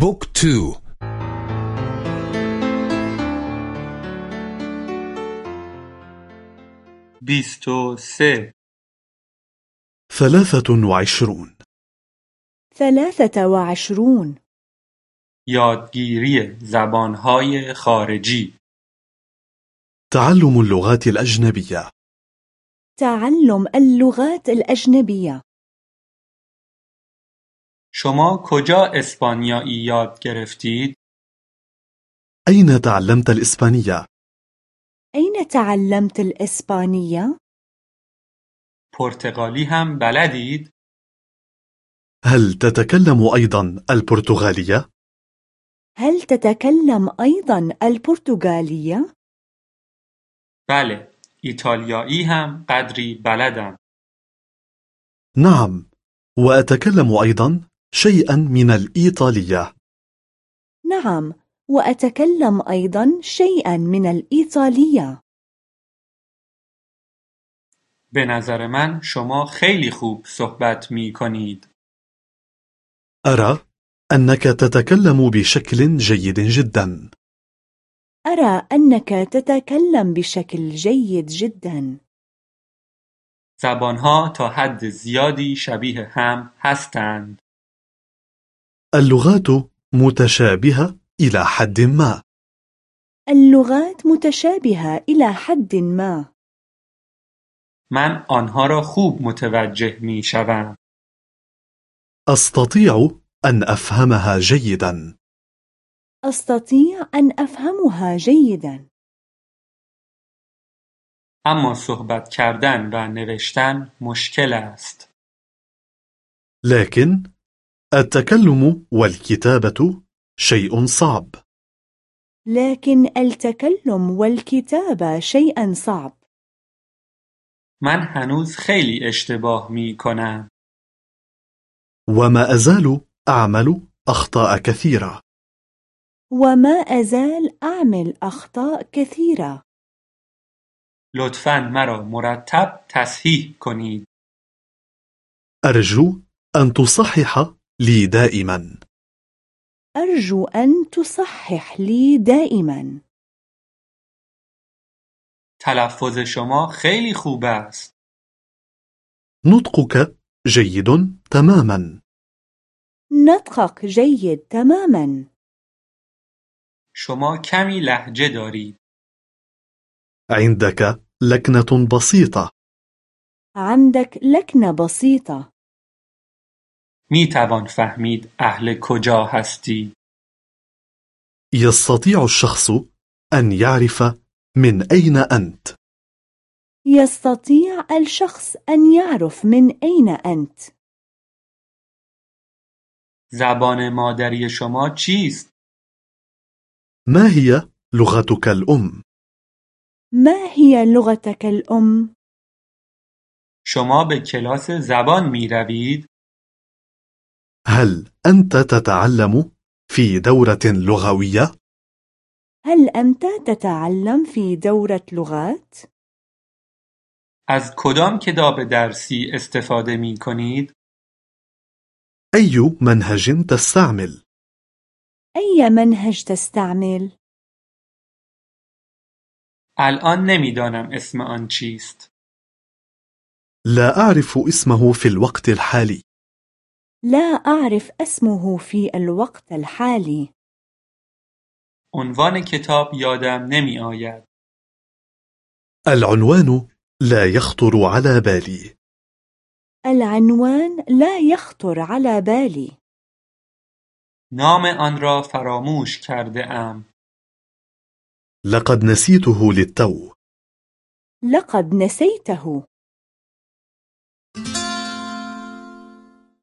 Book two. بیستو سه ثلاثة وعشرون. ثلاثة وعشرون. یادگیری زبانهای خارجی. تعلم اللغات الأجنبية. تعلم اللغات الأجنبية. شما کجا اسپانیایی یاد گرفتید؟ أين تعلمت الإسبانية؟ أين تعلمت الإسبانية؟ پرتغالی هم بلدید؟ هل تتكلم أيضا البرتغالية؟ هل تتكلم أيضا البرتغالية؟ بله، ایتالیایی هم قدری بلدم. نعم، وأتكلم أيضا شيئا من الإيطالية. نعم، وأتكلم أيضا شيئا من الإيطالية. به نظر من شما خیلی خوب صحبت می کنید. أرى أنك تتكلم بشكل جيد جدا. أرى أنك تتكلم بشكل جيد جدا. زبانها تا حد زیادی شبیه هم هستند. اللغات متشابهة إلى حد ما. اللغات متشابهة إلى حد ما. من آنها را خوب متوجه می شوم. أستطيع أن أفهمها جيدا. أستطيع أن أفهمها جيدا. أما صحبت کردن و نوشتن مشکل است. لكن التكلم والكتابة شيء صعب. لكن التكلم والكتابة شيء صعب. من هنوز خیلی اشتباه می کنم. وما أزال أعمل أخطاء كثيرة. وما أزال أعمل أخطاء كثيرة. لطفاً مرا مرتب تصحیح کنید. أرجو أن تصحح لي دائما. أرجو أن تصحح لي دائما. تلفظ شما خیلی خوب است. نطقك جيد تماما. نطقك جيد تماما. شما کمی لهجه دارید. عندك لكنة بسيطة. عندك لكنة بسيطة. می توان فهمید اهل کجا هستی. يستطيع الشخص أن يعرف من أين أنت. يستطيع الشخص أن يعرف من أين أنت. زبان مادری شما چیست؟ ما هي لغتك الأم؟ ما هي لغتك الأم؟ شما به کلاس زبان می روید؟ هل أنت تتعلم في دورة لغوية؟ هل أنت تتعلم في دورة لغات؟ از کدام کتاب درسی استفاده می کنید؟ أي منهج تستعمل؟ أي منهج تستعمل؟ الان نمیدانم اسم آن چیست. لا أعرف اسمه في الوقت الحالي. لا أعرف اسمه في الوقت الحالي. عنوان کتاب یادم نمی آید. العنوان لا يخطر على بالي. العنوان لا يخطر على بالي. نام آن را فراموش کرده ام. لقد نسيته للتو. لقد نسيته.